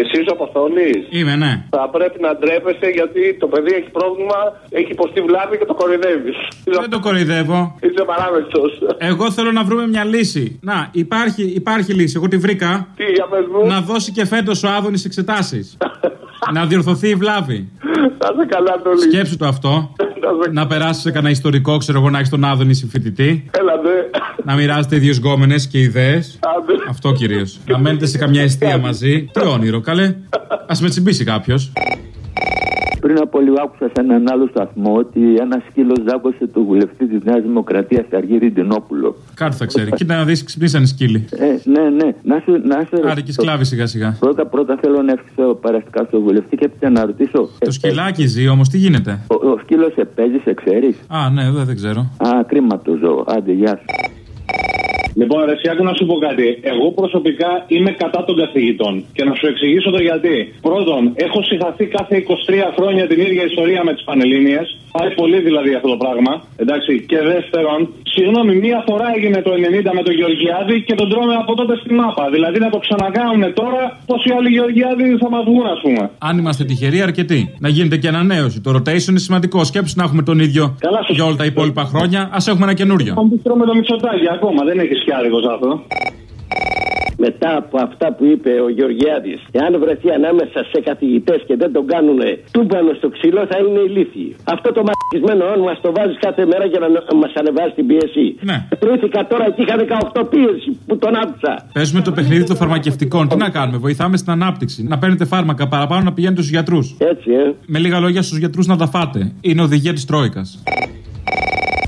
Εσύ ο Αποστολή. Είμαι, ναι. Θα πρέπει να ντρέπεσαι γιατί το παιδί έχει πρόβλημα, έχει υποστεί βλάβη και το κοροϊδεύεις. Δεν το κοροϊδεύω. Είσαι παράμετρο. Εγώ θέλω να βρούμε μια λύση. Να, υπάρχει, υπάρχει λύση. Εγώ τη βρήκα. Τι, για πες μου. Να δώσει και φέτος ο Άδωνης εξετάσεις. να διορθωθεί η βλάβη. Θα σε καλά το λίγο. Σκέψου το αυτό. να περάσεις σε κανένα ιστορικό, ξέρω εγώ, να έχεις τον Άδωνη συμφοιτητή. Έλα, ναι. να μοιράζετε ίδιου γκόμενες και ιδέες. Άντε. Αυτό κυρίως. να μένετε σε καμιά αιστεία μαζί. Τι όνειρο, καλέ. Α με τσιμπήσει κάποιος. Πριν από λίγο άκουσα σε έναν άλλο σταθμό ότι ένας σκύλος ζάκωσε το βουλευτή της Νέας Δημοκρατίας, Αργύρι Ντινόπουλο. Κάτι θα ξέρει. Κοίτα να δεις, ξυπνήσαν οι σκύλοι. Ε, ναι, ναι. Να σου. Να σου Άρη και σκλάβη σιγά σιγά. Πρώτα, πρώτα θέλω να ευχηθώ παραστικά στο βουλευτή και έπειτα να ρωτήσω. Το σκυλάκι ζει όμως, τι γίνεται; Ο, ο σκύλος σε παίζει, σε ξέρεις; Α, ναι, δεν, δεν ξέρω. Α, κρίμα το ζώο. Άντε, γεια σου. Λοιπόν, ρε, άκου να σου πω κάτι. Εγώ προσωπικά είμαι κατά των καθηγητών. Και να σου εξηγήσω το γιατί. Πρώτον, έχω συγχαθεί κάθε 23 χρόνια την ίδια ιστορία με τις Πανελλήνιες. Πάει πολύ δηλαδή αυτό το πράγμα. Εντάξει. Και δεύτερον, συγγνώμη, μία φορά έγινε το 90 με τον Γεωργιάδη και τον τρώμε από τότε στη μάπα. Δηλαδή να το ξανακάνουν τώρα, πόσοι άλλοι Γεωργιάδη θα μας βγουν, ας πούμε. Αν είμαστε τυχεροί, αρκετοί. Να γίνεται και ανανέωση. Το rotation είναι σημαντικό. Σκέψου να έχουμε τον ίδιο Καλά, σωστά. για όλα τα υπόλοιπα χρόνια. Α έχουμε ένα καινούριο. Αν τρώμε το μισοτάκι ακόμα, δεν έχει κι άδικο αυτό. Μετά από αυτά που είπε ο Γεωργιάδης εάν βρεθεί ανάμεσα σε καθηγητές και δεν τον κάνουν τούμπανο στο ξύλο, θα είναι ηλίθιοι. Αυτό το μαρκισμένο όνομα το βάζεις κάθε μέρα για να μας ανεβάσει την πίεση. Ναι. Κρούθηκα τώρα και είχα 18 πίεση που τον άκουσα. Παίζουμε το παιχνίδι των φαρμακευτικών. Τι να κάνουμε, βοηθάμε στην ανάπτυξη. Να παίρνετε φάρμακα παραπάνω να πηγαίνετε στους γιατρούς. Έτσι, ε. Με λίγα λόγια στους γιατρούς να τα φάτε. Είναι οδηγία της Τρόικας.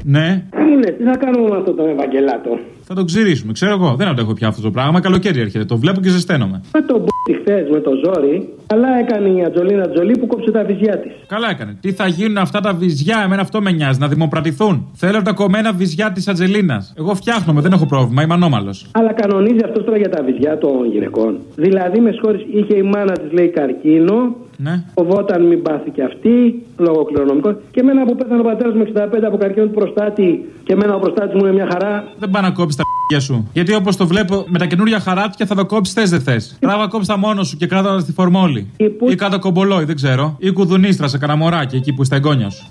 Ναι, Τι είναι, τι θα κάνουμε με αυτό τον Ευαγγελάτο; Θα τον ξυρίσουμε. Ξέρω εγώ, δεν αντέχω πια αυτό το πράγμα. Καλοκαίρι έρχεται. Το βλέπω και ζεσταίνομαι. Με τον μπ***η χθες με το ζόρι, καλά έκανε η Ατζολίνα Τζολί που κόψε τα βυζιά της. Καλά έκανε. Τι θα γίνουν αυτά τα βυζιά, εμένα αυτό με νοιάζει, να δημοπρατηθούν. Θέλω τα κομμένα βυζιά της Ατζελίνας. Εγώ φτιάχνομαι, δεν έχω πρόβλημα, είμαι ανώμαλος. Αλλά κανονίζει αυτός τώρα για τα βυζιά των γυναικών. Δηλαδή, με συγχωρεί, είχε η μάνα της λέει καρκίνο, Ναι. φοβόταν μην πάθει και αυτή, λόγω κληρονομικών. Και εμένα που πέθανε ο πατέρας μου 65 από καρκίνο του προστάτη, και εμένα ο προστάτης μου είναι μια χαρά. Δεν πάει να κόψει τα π***για σου. Γιατί όπως το βλέπω με τα καινούρια χαράτια θα το κόψεις θες δεν θες. Τράβα κόψει τα μόνος σου και κράτα τα στη φορμόλη. Ε, πού- Ή κάτω κομπολόι, δεν ξέρω. Ή κουδουνίστρα σε καναμοράκι εκεί που είστε εγγόνια σου.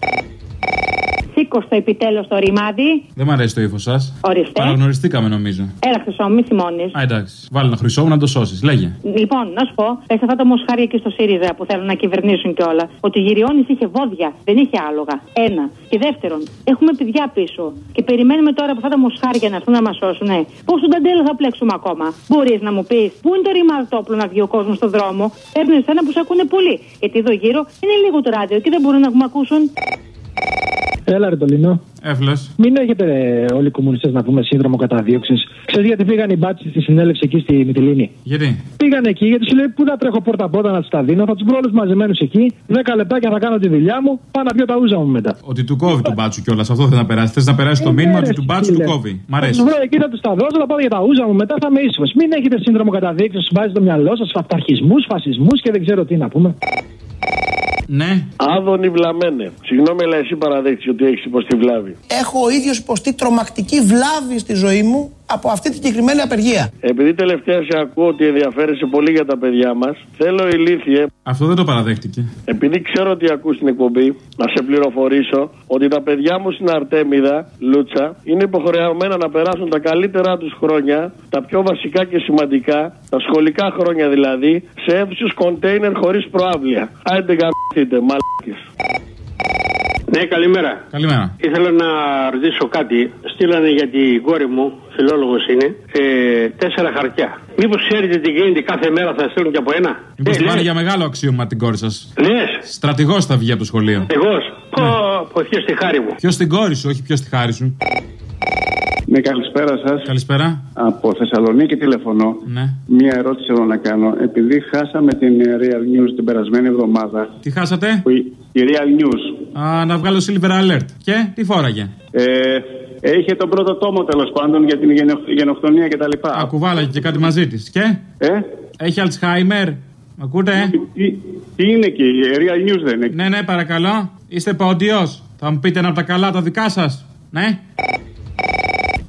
Σήκωστο επιτέλους το ρημάδι. Δεν μ' αρέσει το ύφος σας. Ορίστε. Παραγνωριστήκαμε νομίζω. Έλα, χρυσό, μη θυμώνεις. Α, εντάξει. Βάλει ένα χρυσό μου να το σώσεις. Λέγε. Λοιπόν, να σου πω, πες αυτά τα μοσχάρια εκεί στο ΣΥΡΙΖΑ που θέλουν να κυβερνήσουν κιόλας. Ότι ο Γυριώνη είχε βόδια, δεν είχε άλογα. Ένα. Και δεύτερον, έχουμε παιδιά πίσω. Και περιμένουμε τώρα από αυτά τα μοσχάρια να έρθουν να μας σώσουν. Ναι. Πόσο ταντέλο θα πλέξουμε ακόμα; Μπορείς να μου πεις, Πού είναι το ρημαδόπλο να βγει ο κόσμος στον δρόμο; Παίρνουν εσένα που σε ακούνε πολύ. Γιατί εδώ γύρω είναι λίγο το ράδιο και δεν μπορούν να μου ακούσουν. Έλα, ρε Τολίνο. Έφλε. Μην έχετε ρε, όλοι οι κομμουνιστές να πούμε σύνδρομο καταδίωξης. Ξέρεις γιατί πήγαν οι μπάτσοι στη συνέλευση εκεί στη Μυτιλίνη; Γιατί; Πήγαν εκεί γιατί σου λέει πού θα τρέχω πόρτα-πόρτα να τους τα δίνω. Θα τους βρω όλους μαζεμένους εκεί. 10 λεπτάκια θα κάνω τη δουλειά μου. Πάω να πιω τα ούζα μου μετά. Ότι του κόβει του μπάτσου κιόλας. Αυτό θε να περάσει. Θες να περάσει το Ε, μήνυμα ναι, ότι ρε, του μπάτσου του φίλε. κόβει. Μ' Θα αρέσει. τους βρω εκεί, θα τους τα δώσω, θα πάω για τα ούζα μου μετά θα είμαι ήσυχος. Μην έχετε σύνδρομο καταδίωξης, σου βάζει το μυαλό σας, αυταρχισμού, φασισμούς και δεν ξέρω τι να πούμε. Ναι. Άδωνη βλαμένε. Συγγνώμη, αλλά εσύ παραδέχει ότι έχεις υποστεί βλάβη. Έχω ο ίδιος υποστεί τρομακτική βλάβη στη ζωή μου από αυτή τη συγκεκριμένη απεργία. Επειδή τελευταία σε ακούω ότι ενδιαφέρεσαι πολύ για τα παιδιά μας, θέλω ηλίθιε, Αυτό δεν το παραδέχτηκε. επειδή ξέρω ότι ακούς την εκπομπή, να σε πληροφορήσω ότι τα παιδιά μου στην Αρτέμιδα, Λούτσα, είναι υποχρεωμένα να περάσουν τα καλύτερά τους χρόνια, τα πιο βασικά και σημαντικά, τα σχολικά χρόνια δηλαδή, σε αίθουσε κοντέινερ χωρίς προάβλια. Άντε γαμπηθείτε, μαλάκες. Ναι, καλημέρα. Καλημέρα. Ήθελα να ρωτήσω κάτι. Στείλανε για την κόρη μου, φιλόλογος είναι, ε, τέσσερα χαρτιά. Μήπως ξέρετε τι γίνεται κάθε μέρα θα στείλουν και από ένα; Μήπως Ε, τη βάλει λες. για μεγάλο αξίωμα την κόρη σας; Λες. Στρατηγός θα βγει από το σχολείο. Εγώ. Πω, πω, ευχές στη χάρη μου. Ποιος την κόρη σου, όχι ποιος τη χάρη σου. Ναι, καλησπέρα σας. Καλησπέρα. Από Θεσσαλονίκη τηλεφωνώ. Ναι. Μία ερώτηση θέλω να κάνω. Επειδή χάσαμε την ε, Real News την περασμένη εβδομάδα. Τι χάσατε; Που η, η Real News Α, να βγάλω Silver Alert. Και τι φόραγε; ε, είχε τον πρώτο τόμο τέλος πάντων για την γενο, γενοκτονία κτλ. Α, κουβάλαγε και κάτι μαζί της. Και; Ε, έχει Alzheimer. Μ' ακούτε; τι, τι είναι εκεί, η Real News δεν είναι. Ναι, ναι, παρακαλώ. Είστε πόντιος. Θα μου πείτε ένα από τα καλά τα δικά σας. Ναι;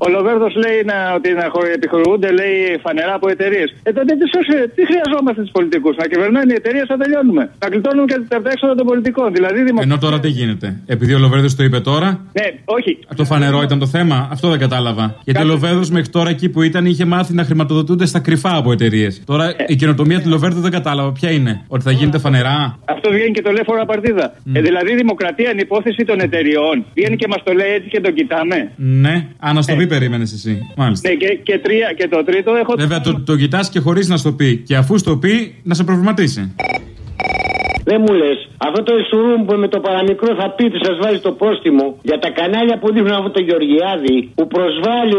Ο Λοβέρδο λέει να, ότι να χω- επιχορηγούνται λέει, φανερά από εταιρείες. Ε, τότε τις, σώσε- τι χρειαζόμαστε τους πολιτικούς. Να κυβερνάνε οι εταιρείες θα τελειώνουμε. Να κλειτώνουν και τα έξοδα των πολιτικών. Δηλαδή, δημο... Ενώ τώρα τι γίνεται; Επειδή ο Λοβέρδο το είπε τώρα; Ναι, όχι. Το φανερό ήταν το θέμα; Αυτό δεν κατάλαβα. Γιατί ο Λοβέρδο μέχρι τώρα εκεί που ήταν είχε μάθει να χρηματοδοτούνται στα κρυφά από εταιρείες. Τώρα η καινοτομία του Λοβέρδο δεν κατάλαβα. Ποια είναι; Ότι θα γίνεται φανερά; Αυτό βγαίνει και το λέει φορά παρτίδα. Ε, δηλαδή η δημοκρατία είναι υπόθεση των εταιριών. Βγαίνει και μας το λέει έτσι και τον κοιτάμε. Ναι. Αν να στο πει, περίμενες εσύ. Μάλιστα. Ναι, και, και, τρία, και το τρίτο έχω. Βέβαια το, το κοιτάς και χωρίς να στο πει. Και αφού στο πει, να σε προβληματίσει. Δεν μου λες, αυτό το Ισουρούμ που με το παραμικρό θα πει ότι σας βάζει το πόστιμο για τα κανάλια που δείχνουν αυτό το Γεωργιάδη που προσβάλλει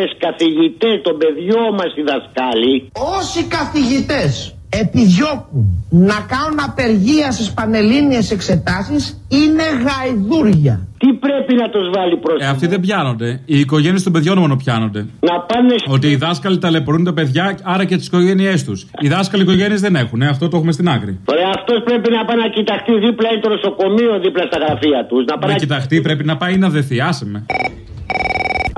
80.000 καθηγητές των παιδιών μας οι δασκάλοι. Όσοι καθηγητές; Επιδιώκουν να κάνουν απεργία στις πανελλήνιες εξετάσεις είναι γαϊδούρια. Τι πρέπει να τους βάλει προ. Ε, αυτοί δεν πιάνονται. Οι οικογένειες των παιδιών μόνο πιάνονται. Να πάνε Ότι οι δάσκαλοι ταλαιπωρούν τα παιδιά, άρα και τις οικογένειές τους. Οι δάσκαλοι οικογένειες δεν έχουν, ε, αυτό το έχουμε στην άκρη. Ωραία, αυτός πρέπει να πάει να κοιταχτεί δίπλα ή το νοσοκομείο δίπλα στα γραφεία τους. Να πάει Να κοιταχτεί, πρέπει να πάει να δεθεί. Άσε με.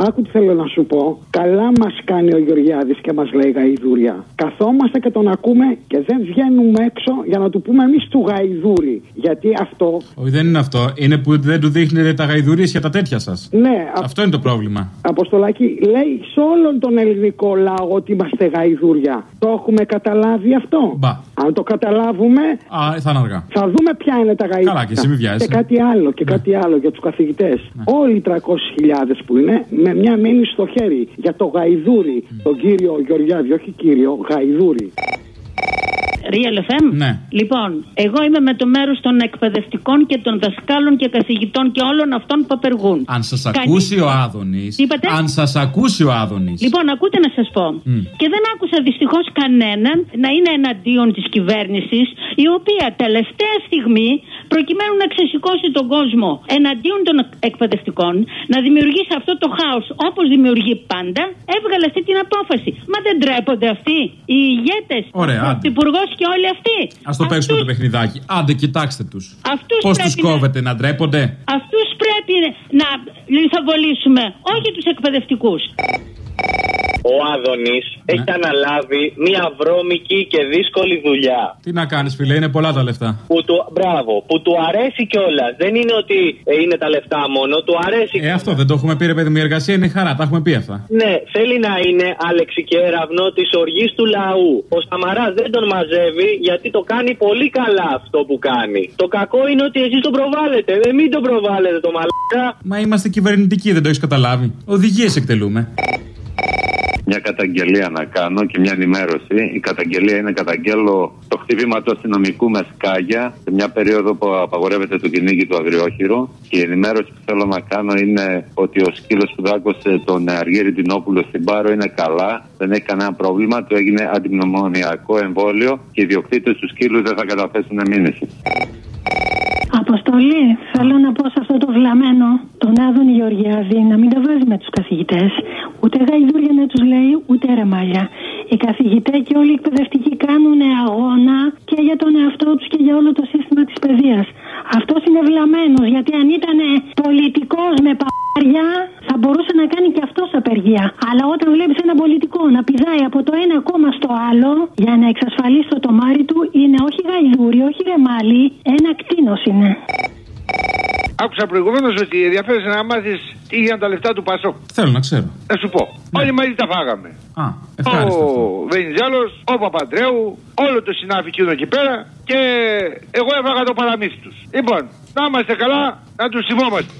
Άκου τι θέλω να σου πω. Καλά μας κάνει ο Γεωργιάδης και μας λέει γαϊδούρια. Καθόμαστε και τον ακούμε και δεν βγαίνουμε έξω για να του πούμε εμείς του γαϊδούρι. Γιατί αυτό. Όχι, δεν είναι αυτό. Είναι που δεν του δείχνετε τα γαϊδουρίε για τα τέτοια σας. Ναι, α- Αυτό είναι το πρόβλημα. Αποστολάκη λέει σε όλον τον ελληνικό λαό ότι είμαστε γαϊδούρια. Το έχουμε καταλάβει αυτό; Μπα. Αν το καταλάβουμε, Α, θα είναι αργά. θα δούμε ποια είναι τα γαϊδούρια. Καλά, και εσύ μη βιάζεσαι. Και κάτι άλλο, και κάτι άλλο για τους καθηγητές. Όλοι οι 300.000 που είναι, με μια μήνυ στο χέρι για το γαϊδούρι. Τον κύριο Γεωργιάδη, όχι κύριο, γαϊδούρι. Real FM. Ναι. Λοιπόν, εγώ είμαι με το μέρος των εκπαιδευτικών και των δασκάλων και καθηγητών και όλων αυτών που απεργούν. Αν σας Κανεί- ακούσει ο Άδωνης. Τι είπατε; Αν σας ακούσει ο Άδωνης. Λοιπόν, ακούτε να σας πω. Μμ. Και δεν άκουσα δυστυχώς κανέναν να είναι εναντίον της κυβέρνησης, η οποία τελευταία στιγμή, προκειμένου να ξεσηκώσει τον κόσμο εναντίον των εκπαιδευτικών, να δημιουργήσει αυτό το χάος όπως δημιουργεί πάντα, έβγαλε αυτή την απόφαση. Μα δεν τρέπονται αυτοί οι ηγέτες, Ωραία, ο άντε. υπουργός και όλοι αυτοί. Α το παίξουμε το παιχνιδάκι. Άντε, κοιτάξτε τους. Αυτούς Πώς τους πρέπει να- κόβετε να ντρέπονται; Αυτούς πρέπει να λιθοβολήσουμε, όχι τους εκπαιδευτικούς. Ο Άδωνης έχει αναλάβει μια βρώμικη και δύσκολη δουλειά. Τι να κάνεις, φίλε, είναι πολλά τα λεφτά. Που του, μπράβο, που του αρέσει κιόλα. Δεν είναι ότι ε, είναι τα λεφτά μόνο, του αρέσει. Ε, αυτό δεν το έχουμε πει, ρε παιδί μου. Η εργασία είναι χαρά, τα έχουμε πει αυτά. Ναι, θέλει να είναι αλεξικέραυνο της οργής του λαού. Ο Σαμαρά δεν τον μαζεύει γιατί το κάνει πολύ καλά αυτό που κάνει. Το κακό είναι ότι εσείς τον προβάλλετε. Δεν μην τον προβάλλετε το μαλάκα. Μα είμαστε κυβερνητικοί, δεν το έχεις καταλάβει. Οδηγίες εκτελούμε. Μια καταγγελία να κάνω και μια ενημέρωση. Η καταγγελία είναι καταγγέλω το χτύπημα του αστυνομικού με σκάγια σε μια περίοδο που απαγορεύεται το κυνήγι του αγριόχειρου. Και η ενημέρωση που θέλω να κάνω είναι ότι ο σκύλος που δάκωσε τον Αργύρι Τινόπουλο στην Πάρο είναι καλά, δεν έχει κανένα πρόβλημα. Του έγινε αντιμνημονιακό εμβόλιο και οι διοκτήτες του σκύλου δεν θα καταθέσουν μήνυση. Αποστολή, θέλω να πω σε αυτό το βλαμμένο, τον Άδων Γεωργιάδη, να μην τα βάζει με τους καθηγητές. Ούτε γαϊδούρια να τους λέει, ούτε ρεμάλια. Οι καθηγητές και όλοι οι εκπαιδευτικοί κάνουν αγώνα και για τον εαυτό τους και για όλο το σύστημα της παιδείας. Αυτός είναι βλαμμένος, γιατί αν ήταν πολιτικός με παπάρια, θα μπορούσε να κάνει και αυτός απεργία. Αλλά όταν βλέπεις ένα πολιτικό να πηδάει από το ένα κόμμα στο άλλο για να εξασφαλίσει το τομάρι του, είναι όχι γαϊδούρι, όχι ρεμάλι, ένα κτίνος είναι. Άκουσα προηγουμένως ότι ενδιαφέρεσαι να μάθεις τι έγιναν τα λεφτά του Πασό. Θέλω να ξέρω. Να σου πω. Όλοι μαζί τα φάγαμε. Α, ευχάριστο. Ο Βενιζέλος, ο Παπαντρέου, όλο το συνάφι εκείνο εκεί πέρα και εγώ έβαγα το παραμύθι τους. Λοιπόν, να είμαστε καλά, να τους θυμόμαστε.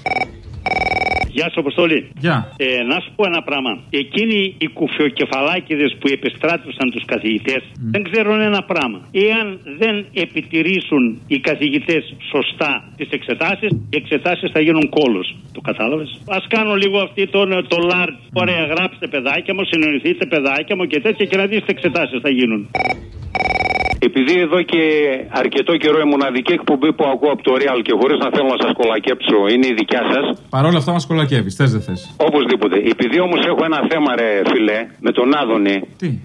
Γεια σου, Αποστολή. Γεια. Ε, να σου πω ένα πράγμα. Εκείνοι οι κουφιοκεφαλάκιδες που επιστράτευσαν τους καθηγητές δεν ξέρουν ένα πράγμα. Εάν δεν επιτηρήσουν οι καθηγητές σωστά τις εξετάσεις, οι εξετάσεις θα γίνουν κόλος. Το κατάλαβες; Α κάνω λίγο αυτή το, το large. Ωραία, γράψτε παιδάκια μου, συνεννοηθείτε παιδάκια μου και τέτοια και να δείτε τι εξετάσεις θα γίνουν. Επειδή εδώ και αρκετό καιρό η μοναδική εκπομπή που ακούω από το Real και χωρίς να θέλω να σας κολακέψω είναι η δικιά σας. Παρ' όλα αυτά μας κολακεύεις. Θες δεν θες. Οπωσδήποτε. Επειδή όμως έχω ένα θέμα, ρε φιλέ, με τον Άδωνη.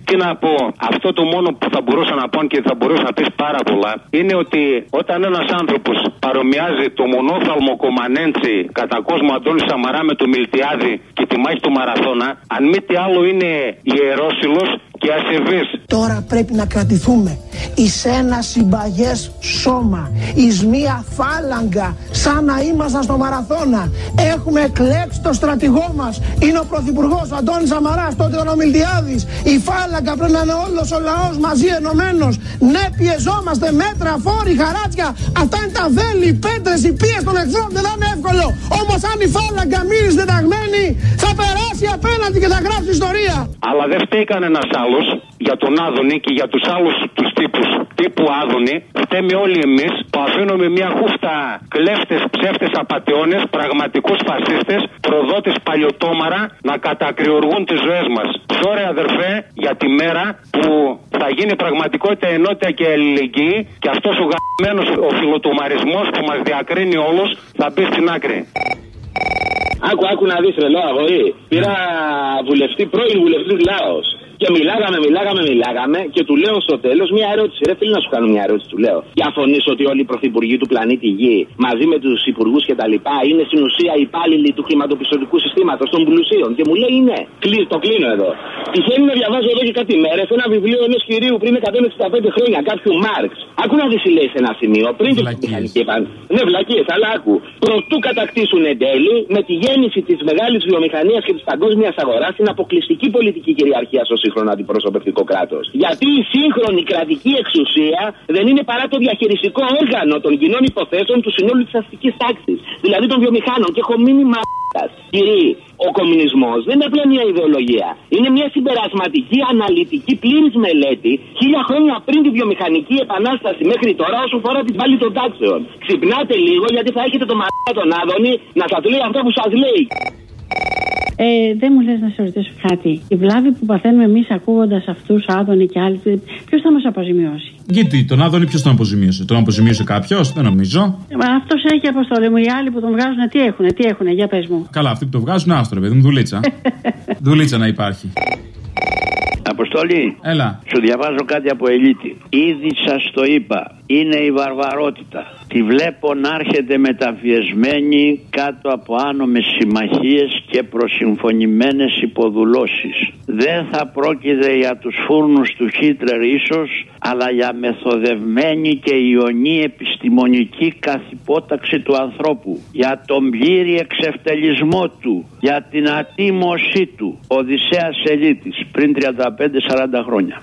Τι; να πω, αυτό το μόνο που θα μπορούσα να πω και θα μπορούσα να πεις πάρα πολλά είναι ότι όταν ένας άνθρωπος παρομοιάζει το μονόθαλμο κομμανέντσι κατά κόσμο Αντώνη Σαμαρά με το Μιλτιάδη και τη μάχη του Μαραθώνα, αν μη τι άλλο είναι ιερόσιλος και ασεβή. Τώρα πρέπει να κρατηθούμε εις ένα συμπαγές σώμα, εις μία φάλαγγα, σαν να ήμασταν στο μαραθώνα. Έχουμε εκλέξει το στρατηγό μας. Είναι ο Πρωθυπουργός, ο Αντώνης Σαμαράς, τότε ο Μιλτιάδης. Η φάλαγγα πρέπει να είναι όλος ο λαός μαζί ενωμένος. Ναι, πιεζόμαστε μέτρα, φόροι, χαράτσια. Αυτά είναι τα βέλη, οι πέτρες, οι πίες των εχθρών. Δεν θα είναι εύκολο. Όμως αν η φάλαγγα μείνει συνταγμένη, θα περάσει απέναντι και θα γράψει ιστορία. Αλλά δεν φταίει κανένας άλλο για τον Άδωνη και για τους άλλους τους τύπους τύπου Άδωνη. Φταίμε όλοι εμείς που αφήνουμε μια χούφτα κλέφτες, ψεύτες, απαταιώνες, πραγματικούς φασίστες, προδότες παλιωτόμαρα να κατακριουργούν τις ζωές μας. Sorry αδερφέ για τη μέρα που θα γίνει πραγματικότητα ενότητα και αλληλεγγύη και αυτός ο γαμμένος ο φιλοτομαρισμός που μας διακρίνει όλους θα μπει στην άκρη. Άκου, άκου να δεις τρελό αγόρι. Πήρα βουλευτή, πρώην βουλευτής Λάος. Και μιλάγαμε, μιλάγαμε, μιλάγαμε και του λέω στο τέλος μια ερώτηση. Ρε φίλε να σου κάνω μια ερώτηση, του λέω. Διαφωνεί ότι όλοι οι πρωθυπουργοί του πλανήτη Γη μαζί με τους υπουργούς και τα λοιπά είναι στην ουσία υπάλληλοι του χρηματοπιστωτικού συστήματος των πλουσίων. Και μου λέει ναι. Κλεί, το κλείνω εδώ. Τυχαίνει να διαβάζω εδώ και κάτι μέρες ένα βιβλίο ενός κυρίου πριν 165 χρόνια, κάποιου Μάρξ. Άκου να δεις λέει σε ένα σημείο. Πριν τη μηχανική επανάσταση. Ναι, βλακίες, αλλά άκου. Προτού κατακτήσουν εν τέλει με τη γέννηση της μεγάλης βιομηχανίας και της παγκόσμιας αγοράς στην αποκλειστική πολιτική κυριαρχία στο σύγχρονο αντιπροσωπευτικό κράτος. Γιατί η σύγχρονη κρατική εξουσία δεν είναι παρά το διαχειριστικό όργανο των κοινών υποθέσεων του συνόλου της αστικής τάξης. Δηλαδή των βιομηχάνων. Και έχω μείνει μαλάκας. Κύριε, ο κομμουνισμός δεν είναι απλά μια ιδεολογία. Είναι μια συμπερασματική, αναλυτική, πλήρης μελέτη χίλια χρόνια πριν τη βιομηχανική επανάσταση μέχρι τώρα όσο φορά την πάλι των τάξεων. Ξυπνάτε λίγο γιατί θα έχετε το μαλάκα τον Άδωνη να σας λέει αυτό που σας λέει. Ε, δεν μου λες να σε ρωτήσω κάτι. Η βλάβη που παθαίνουμε εμείς ακούγοντας αυτούς, Άδωνη και άλλοι, ποιος θα μας αποζημιώσει; Γιατί τον Άδωνη ποιος τον αποζημίωσε; Τον αποζημίωσε κάποιος, δεν νομίζω. Αυτός έχει αποστολή μου. Οι άλλοι που τον βγάζουν τι έχουν, τι έχουν, για πες μου. Καλά, αυτοί που τον βγάζουν, άστρο, παιδί μου, δουλίτσα. δουλίτσα να υπάρχει. Αποστολή. Έλα. Σου διαβάζω κάτι από ελίτη. Ήδη σας το είπα. Είναι η βαρβαρότητα. Τη βλέπω να έρχεται μεταφιεσμένη κάτω από άνομες συμμαχίες και προσυμφωνημένες υποδουλώσεις. Δεν θα πρόκειται για τους φούρνους του Χίτλερ ίσως, αλλά για μεθοδευμένη και ιονή επιστημονική καθυπόταξη του ανθρώπου. Για τον πλήρη εξευτελισμό του. Για την ατίμωσή του. Οδυσσέας Ελίτης πριν 35-40 χρόνια.